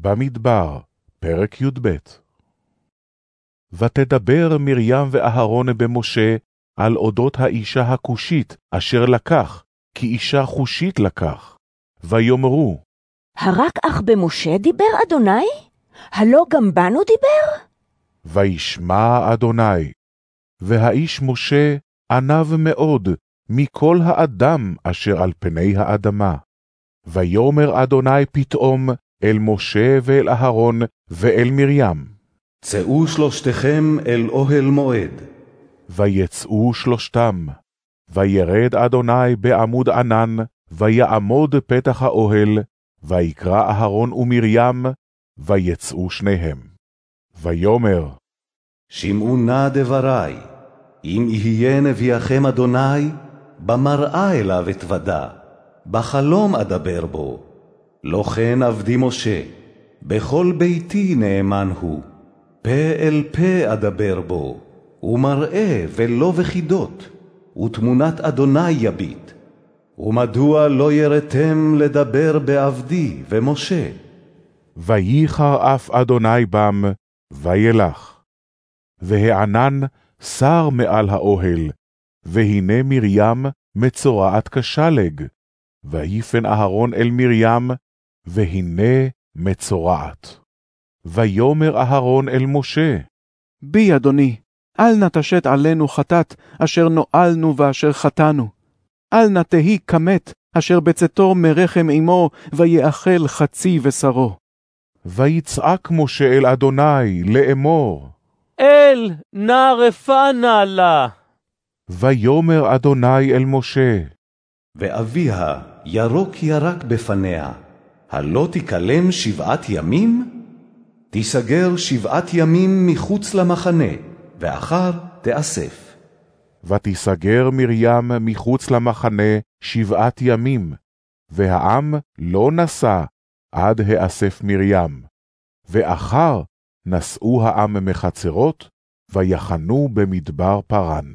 במדבר, פרק י"ב. ותדבר מרים ואהרון במשה על אודות האישה הכושית, אשר לקח, כי אישה חושית לקח. ויאמרו, הרק אך במשה דיבר אדוני? הלא גם בנו דיבר? וישמע אדוני, והאיש משה ענב מאוד מכל האדם אשר על פני האדמה. ויאמר אדוני פתאום אל משה ואל אהרון ואל מרים. צאו שלושתכם אל אוהל מועד. ויצאו שלושתם. וירד אדוני בעמוד ענן, ויעמוד פתח האוהל, ויקרא אהרון ומרים, ויצאו שניהם. ויאמר, שמעו נא דברי, אם יהיה נביאכם אדוני, במראה אליו אתוודע, בחלום אדבר בו. לא כן עבדי משה, בכל ביתי נאמן הוא. פה אל פה אדבר בו, ומראה ולא וחידות, ותמונת אדוני יביט. ומדוע לא ירתם לדבר בעבדי ומשה? וייחר אף אדוני בם, וילך. והענן שר מעל האוהל, והנה מרים מצורעת כשלג. ויפן אהרון אל מרים, והנה מצורעת. ויאמר אהרון אל משה, בי, אדוני, אל נא תשת עלינו חטאת, אשר נואלנו ואשר חטאנו. אל נא תהי כמת, אשר בצאתו מרחם עמו, ויאכל חצי בשרו. ויצעק משה אל אדוני לאמור, אל נא רפנה לה. ויאמר אדוני אל משה, ואביה ירוק ירק בפניה, הלא תיכלם שבעת ימים? תיסגר שבעת ימים מחוץ למחנה, ואחר תאסף. ותיסגר מרים מחוץ למחנה שבעת ימים, והעם לא נסע עד האסף מרים. ואחר נשאו העם מחצרות, ויחנו במדבר פרן.